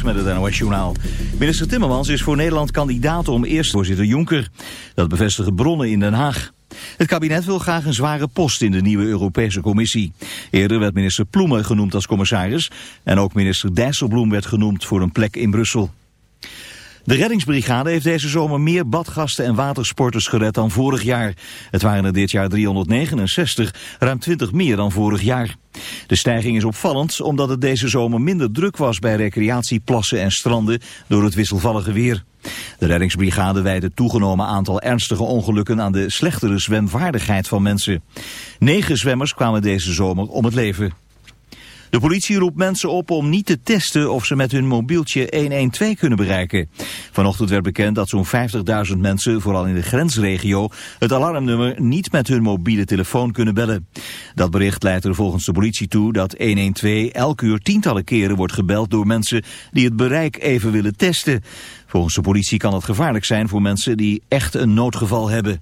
Met het NOS Journaal. Minister Timmermans is voor Nederland kandidaat om eerst voorzitter Juncker. Dat bevestigen bronnen in Den Haag. Het kabinet wil graag een zware post in de nieuwe Europese Commissie. Eerder werd minister Ploemen genoemd als commissaris... en ook minister Dijsselbloem werd genoemd voor een plek in Brussel. De reddingsbrigade heeft deze zomer meer badgasten en watersporters gered dan vorig jaar. Het waren er dit jaar 369, ruim 20 meer dan vorig jaar. De stijging is opvallend omdat het deze zomer minder druk was bij recreatieplassen en stranden door het wisselvallige weer. De reddingsbrigade wijdt het toegenomen aantal ernstige ongelukken aan de slechtere zwemvaardigheid van mensen. Negen zwemmers kwamen deze zomer om het leven. De politie roept mensen op om niet te testen of ze met hun mobieltje 112 kunnen bereiken. Vanochtend werd bekend dat zo'n 50.000 mensen, vooral in de grensregio, het alarmnummer niet met hun mobiele telefoon kunnen bellen. Dat bericht leidt er volgens de politie toe dat 112 elke uur tientallen keren wordt gebeld door mensen die het bereik even willen testen. Volgens de politie kan het gevaarlijk zijn voor mensen die echt een noodgeval hebben.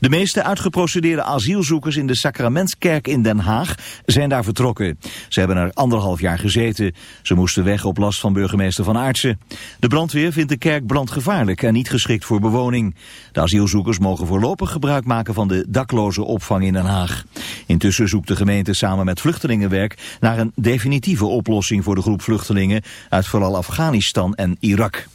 De meeste uitgeprocedeerde asielzoekers in de Sacramentskerk in Den Haag zijn daar vertrokken. Ze hebben er anderhalf jaar gezeten. Ze moesten weg op last van burgemeester Van Aartsen. De brandweer vindt de kerk brandgevaarlijk en niet geschikt voor bewoning. De asielzoekers mogen voorlopig gebruik maken van de dakloze opvang in Den Haag. Intussen zoekt de gemeente samen met Vluchtelingenwerk naar een definitieve oplossing voor de groep vluchtelingen uit vooral Afghanistan en Irak.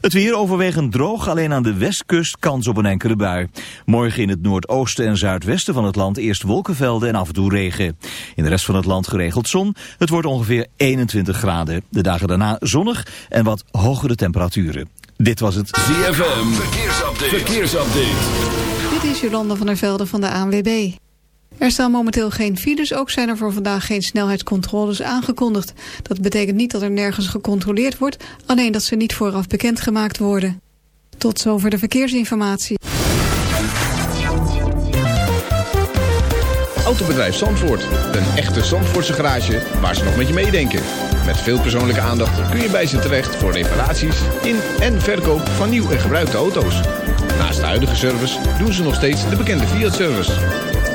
Het weer overwegend droog, alleen aan de westkust kans op een enkele bui. Morgen in het noordoosten en zuidwesten van het land eerst wolkenvelden en af en toe regen. In de rest van het land geregeld zon. Het wordt ongeveer 21 graden. De dagen daarna zonnig en wat hogere temperaturen. Dit was het ZFM Verkeersupdate. Verkeersupdate. Dit is Jolanda van der Velde van de ANWB. Er staan momenteel geen files, ook zijn er voor vandaag geen snelheidscontroles aangekondigd. Dat betekent niet dat er nergens gecontroleerd wordt, alleen dat ze niet vooraf bekendgemaakt worden. Tot zover de verkeersinformatie. Autobedrijf Zandvoort, een echte Zandvoortse garage waar ze nog met je meedenken. Met veel persoonlijke aandacht kun je bij ze terecht voor reparaties in en verkoop van nieuw en gebruikte auto's. Naast de huidige service doen ze nog steeds de bekende Fiat-service.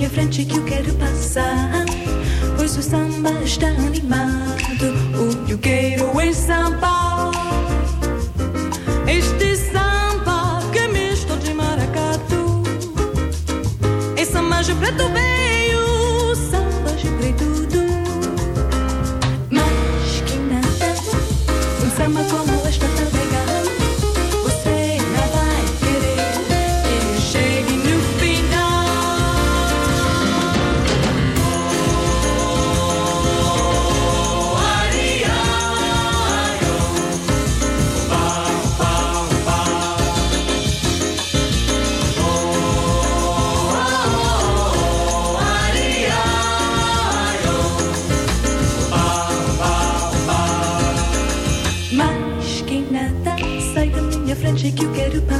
Minha frente que eu quero passar. Pois o samba está animado. O que eu quero é samba. Este samba que misto de maracatu. É samba de preto you get a.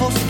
fosco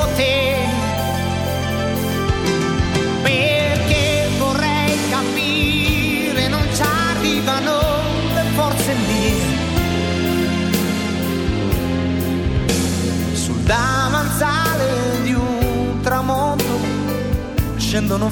scendo non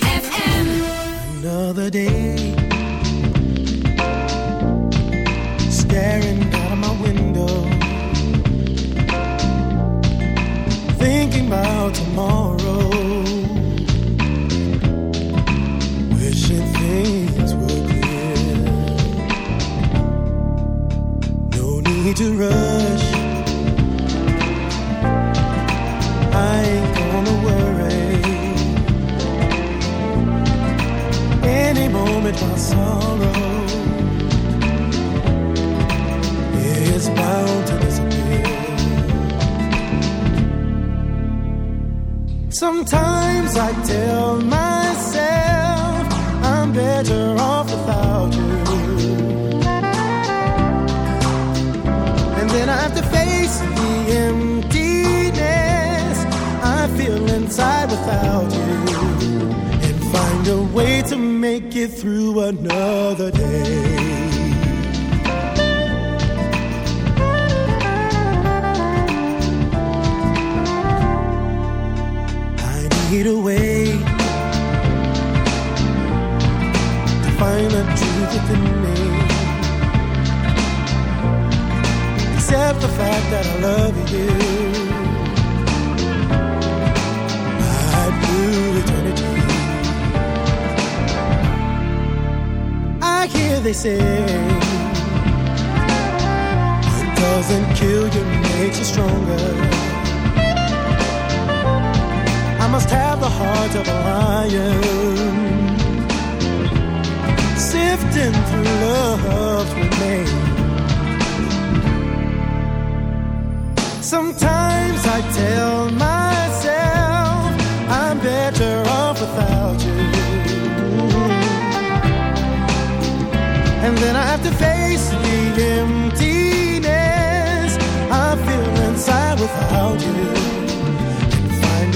hid away to find the truth within me. Except the fact that I love you, I blue eternity. I hear they say, what doesn't kill you makes you stronger. Must have the heart of a lion, sifting through love's remains. Sometimes I tell myself I'm better off without you. And then I have to face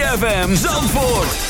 ZFM Zandvoort.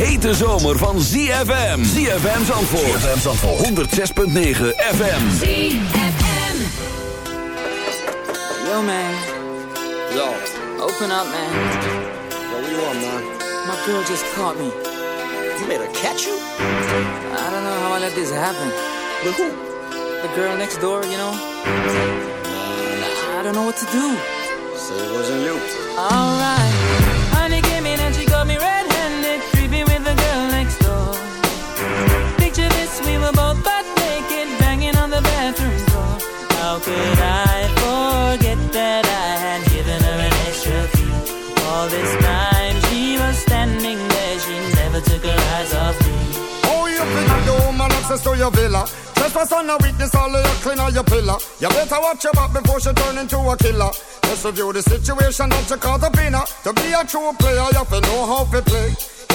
Hete zomer van ZFM. ZFM Zandvoort. ZFM Zandvoort. 106.9 FM. ZFM. Yo, man. Yo. Open up, man. Yo, what you want, man? My girl just caught me. You made her catch you? I don't know how I let this happen. With who? The girl next door, you know? I don't know what to do. So it wasn't you. Alright. Honey could I forget that I had given her an extra key? All this time she was standing there, she never took her eyes off me. Oh, you think the woman access to your villa? Trespass on a witness, all of your clean on your pillar. You better watch your back before she turn into a killer. Just review the situation that you caught up in. To be a true player, you have to know how to play.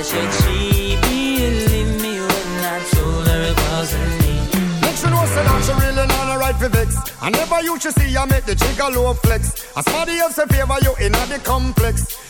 Why should she believe me when I told her it wasn't me? Make sure know say that she really not a right for vex. I never used to see you make the jigger low flex. As somebody else in favor you in the complex.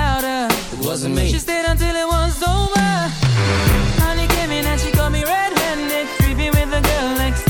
louder. It wasn't me. She stayed until it was over. Honey came in and she caught me red-handed, creepy with the girl next